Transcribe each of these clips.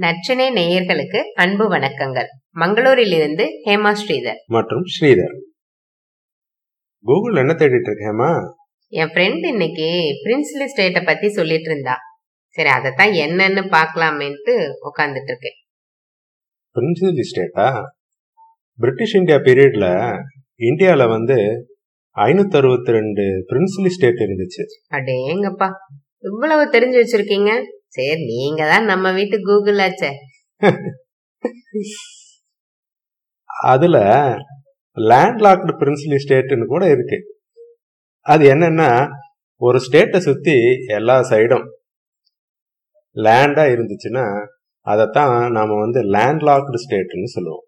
நற்றினை நேயர்களுக்கு அன்பு வணக்கங்கள். மங்களூரிலிருந்து ஹேமா ஸ்ரீதர். மற்றும் ஸ்ரீதர். கூகுள் என்ன தேடிட்டு இருக்கேமா என் ஃப்ரெண்ட் இன்னைக்கு பிரின்ஸ்லி ஸ்டேட்டை பத்தி சொல்லிட்டு இருந்தா. சரி அதைத்தான் என்னன்னு பார்க்கலாமேன்ட்டு உட்காந்துட்டு இருக்கேன். பிரின்சிபல் ஸ்டேட்டா பிரிட்டிஷ் இந்தியா பீரியட்ல இந்தியாவில் வந்து ஐநூத்தி அறுபத்தி ரெண்டு பிரின்சிபல் ஸ்டேட் இருந்துச்சு. அடேங்கப்பா இவ்வளவு தெரிஞ்சு வச்சிருக்கீங்க. சரி நீங்க தான் நம்ம வீட்டு கூகுள் ஆச்சே. அதுல லேண்ட்லாக்டு பிரின்சிபல் ஸ்டேட்னு கூட இருக்கு. அது என்னன்னா ஒரு ஸ்டேட்டை சுத்தி எல்லா சைடும் லேண்டா இருந்துச்சுன்னா அதைத்தான் நாம வந்து லேண்ட்லாக்டு ஸ்டேட்னு சொல்லுவோம்.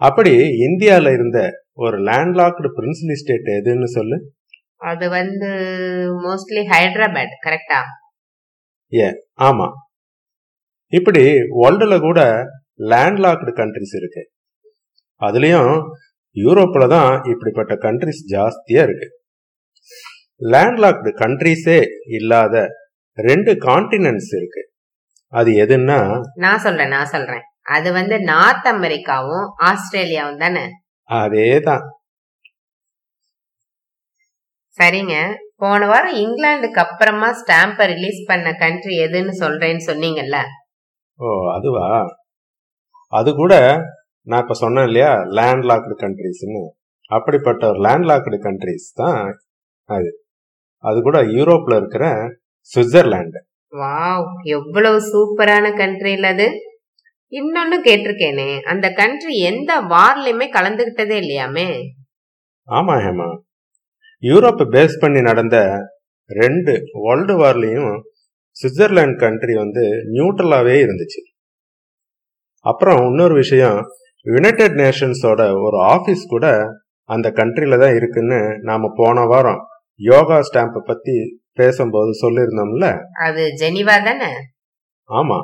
அப்படி இந்தியால இருந்த ஒரு லேண்ட்லாக்டு பிரின்சிபல் ஸ்டேட் எதுன்னு சொல்லு? அது வந்து மோஸ்ட்லி ஹைதராபாத் கரெக்டா ஆமா. இப்படி வேர்ல்டுல கூட லேண்ட்லாக்டு கண்ட்ரிஸ் இருக்கு. அதுலயும் யூரோப்ல தான் இப்படிப்பட்ட கண்ட்ரிஸ் ஜாஸ்தியா இருக்கு. லேண்ட்லாக்டு கண்ட்ரிஸே இல்லாத ரெண்டு கான்டினென்ட்ஸ் இருக்கு. அது எதுன்னா? நான் சொல்றேன் நான் சொல்றேன். அது வந்து நார்த் அமெரிக்காவும் ஆஸ்திரேலியாவும் தானே? அதே தான் சரிங்க. போன வாரம் இங்கிலாந்துக்கு அப்புறமா ஸ்டாம்பை ரிலீஸ் பண்ண கண்ட்ரி எதுன்னு சொல்றேன்னு சொன்னீங்கல்ல? ஓ அதுவா? அது கூட நான் இப்ப சொன்னேன் இல்லையா? லேண்ட்லாக்டு கண்ட்ரிஸ்னு அப்படிப்பட்ட ஒரு லேண்ட்லாக்டு கண்ட்ரிஸ் தான் அது. அது கூட யூரோப்ல இருக்கிற சுவிட்சர்லாந்து வாவ் எவ்வளவு சூப்பரான கண்ட்ரி அது. இன்னொன்னு கேட்டிருக்கேனே அந்த கண்ட்ரி எந்த வார்லயுமே கலந்துகிட்டதே இல்லையாமே? ஆமா ஹேமா. யூரோப்பை பேஸ் பண்ணி நடந்த ரெண்டு வேர்ல்டு வார்லயும் சுவிட்சர்லாந்து கண்ட்ரி வந்து நியூட்ரலாவே இருந்துச்சு. அப்புறம் இன்னொரு விஷயம் யுனைடெட் நேஷன்ஸோட ஒரு ஆபீஸ் கூட அந்த கண்ட்ரில தான் இருக்குன்னு நாம போன வாரம் யோகா ஸ்டாம்பை பத்தி பேசும்போது சொல்லியிருந்தோம்ல? அது ஜெனிவா தானே? ஆமா.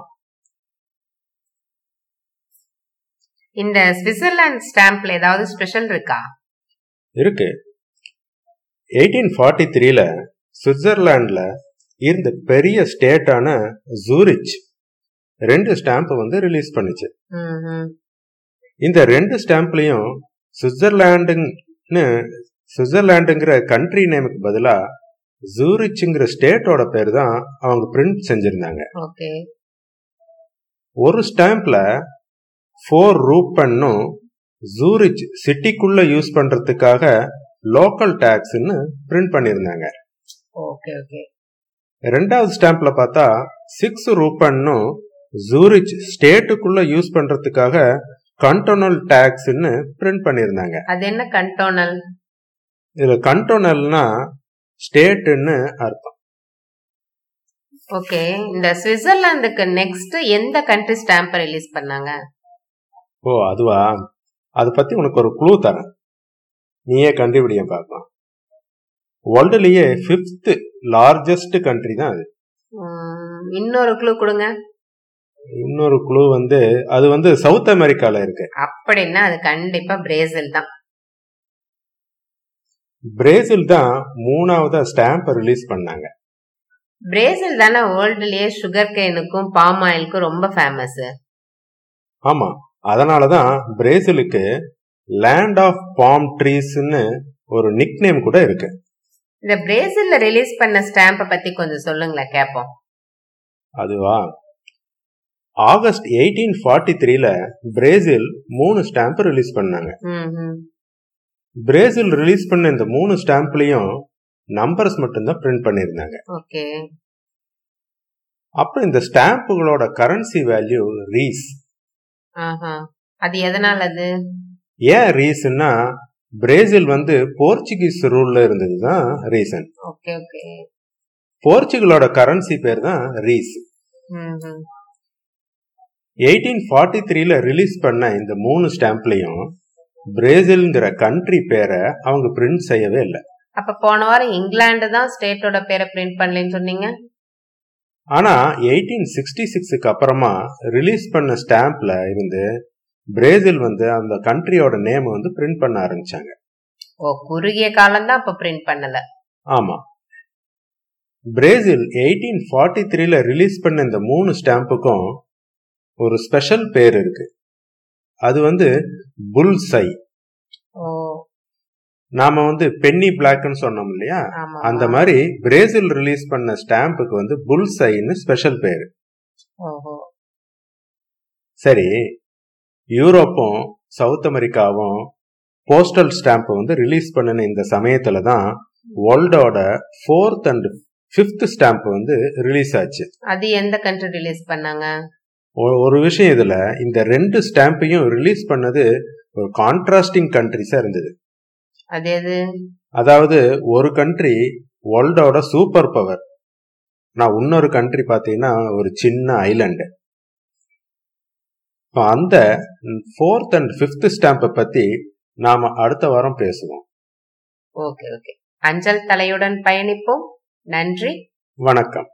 இந்த சுவிட்சர்லாந்து ஸ்டாம்ப்ல ஏதாவது ஸ்பெஷல் இருக்கா? இருக்கு. எயிட்டீன் ஃபார்ட்டி த்ரீல சுவிட்சர்லாண்ட்ல இருந்த பெரிய ஸ்டேட்டான ஜூரிச் ரெண்டு ஸ்டாம்ப் வந்து ரிலீஸ் பண்ணுச்சு. இந்த ரெண்டு ஸ்டாம்ப்லயும் சுவிட்சர்லாண்டுன்னு சுவிட்சர்லாண்டுங்கிற கண்ட்ரி நேமுக்கு பதிலா ஜூரிச்சுங்கிற ஸ்டேட்டோட பேர் தான் அவங்க பிரிண்ட் செஞ்சிருந்தாங்க. ஒரு ஸ்டாம்ப்ல ஃபோர் ரூபன்னும் ஜூரிச் சிட்டிக்குள்ள யூஸ் பண்றதுக்காக லோக்கல் டாக்ஸ்னு பிரிண்ட் பண்ணியிருந்தாங்க. ரெண்டாவது ஸ்டாம்ப்ல பார்த்தா சிக்ஸ் ரூபன்னும் ஜூரிச் ஸ்டேட்டுக்குள்ள யூஸ் பண்றதுக்காக கண்டோனல் டாக்ஸ்னு பிரிண்ட் பண்ணியிருந்தாங்க. அது என்ன கண்டோனல்? இதுல கண்டோனல்னா ஸ்டேட்டுன்னு அர்த்தம். ஓகே இந்த சுவிட்சர்லாந்துக்கு நெக்ஸ்ட் எந்த கண்ட்ரி ஸ்டாம்ப் ரிலீஸ் பண்ணாங்க? ஓ அதுவா? அதை பத்தி உனக்கு ஒரு க்ளூ தரேன். நீயே கண்டுபிடிய பார்க்கலாம். வேர்ல்டுலயே ஃபிஃப்த் லார்ஜஸ்ட் கண்ட்ரி தான் அது. இன்னொரு க்ளூ கொடுங்க. இன்னொரு க்ளூ வந்து அது வந்து சவுத் அமெரிக்கால இருக்கு. அப்படின்னா அது கண்டிப்பா பிரேசில் தான். பிரேசில் தான் மூணாவதா ஸ்டாம்ப் ரிலீஸ் பண்ணாங்க. பிரேசில் தானே வேர்ல்டுலயே சுகர் கேனுக்கும் பாம் ஆயிலுக்கும் ரொம்ப ஃபேமஸ் ஆமா அதனாலதான் பிரேசிலுக்கு லேண்ட் ஆஃப் பாம் ட்ரீஸ்னு ஒரு நிக் நேம் கூட இருக்கு. இந்த பிரேசில்ல ரிலீஸ் பண்ண ஸ்டாம்பை பத்தி கொஞ்சம் சொல்லுங்களேன் கேப்போம். அதுவா? ஆகஸ்ட் எயிட்டீன் ஃபார்ட்டி த்ரீல பிரேசில் மூணு ஸ்டாம்ப் ரிலீஸ் பண்ணாங்க. பிரேசில் ரிலீஸ் பண்ண இந்த மூணு ஸ்டாம்ப்லயும் நம்பர்ஸ் மட்டும்தான் பிரிண்ட் பண்ணியிருந்தாங்க. ஓகே. அப்புறம் இந்த ஸ்டாம்புகளோட கரன்சி வேல்யூ ரீஸ் அது எதனால அது? ஏன் ரீஸ்னா பிரேசில் வந்து போர்ச்சுகீஸ் ரூல்ல இருந்ததுதான் ரீசன் ஓகே ஓகே போர்ச்சுகலோட கரன்சி பேர் தான் ரீஸ். எயிட்டீன் ஃபார்ட்டி த்ரீல ரிலீஸ் பண்ண இந்த மூணு ஸ்டாம்ப்லயும் பிரேசில்ங்கிற கண்ட்ரி பேரை அவங்க பிரிண்ட் செய்யவே இல்லை. அப்ப போன வாரம் இங்கிலாந்து தான் ஸ்டேட்டோட பேரை பிரிண்ட் பண்ணலன்னு சொன்னீங்க? ஆனா எயிட்டீன் சிக்ஸ்டி சிக்ஸுக்கு அப்புறமா ரிலீஸ் பண்ண ஸ்டாம்ப்ல இருந்து பிரேசில் வந்து அந்த கண்ட்ரியோட நேம் வந்து பிரிண்ட் பண்ண ஆரம்பிச்சாங்க. ஓ குறுகிய காலம் தான் அப்ப பிரிண்ட் பண்ணல. ஆமா. பிரேசில் எயிட்டீன் ஃபார்ட்டி த்ரீல ரிலீஸ் பண்ண இந்த மூணு ஸ்டாம்புக்கும் ஒரு ஸ்பெஷல் பேர் இருக்கு. அது வந்து புல் சை நாம வந்து பென்னி பிளாக்னு சொன்னோம் இல்லையா? அந்த மாதிரி பிரேசில் ரிலீஸ் பண்ண ஸ்டாம்புக்கு வந்து புல் சைன்னு ஸ்பெஷல் பேர் சரி யூரோப்பும் சவுத் அமெரிக்காவும் போஸ்டல் ஸ்டாம்பை வந்து ரிலீஸ் பண்ணின இந்த சமயத்துல தான் வேர்ல்டோட ஃபோர்த் அண்ட் ஃபிஃப்த் ஸ்டாம்ப் வந்து ரிலீஸ் ஆச்சு. அது எந்த கண்ட்ரி ரிலீஸ் பண்ணாங்க? ஒரு விஷயம் இதுல இந்த ரெண்டு ஸ்டாம்பையும் ரிலீஸ் பண்ணது ஒரு கான்ட்ராஸ்டிங் கண்ட்ரிஸா இருந்தது. அதாவது ஒரு கண்ட்ரி வேர்ல்டோட சூப்பர் பவர் நான் இன்னொரு கண்ட்ரி பார்த்தீங்கன்னா ஒரு சின்ன ஐலண்டு அந்த ஃபோர்த் அண்ட் ஃபிஃப்த் ஸ்டாம்பை பத்தி நாம அடுத்த வாரம் பேசுவோம். ஓகே ஓகே அஞ்சல் தலையுடன் பயணிப்போம். நன்றி. வணக்கம்.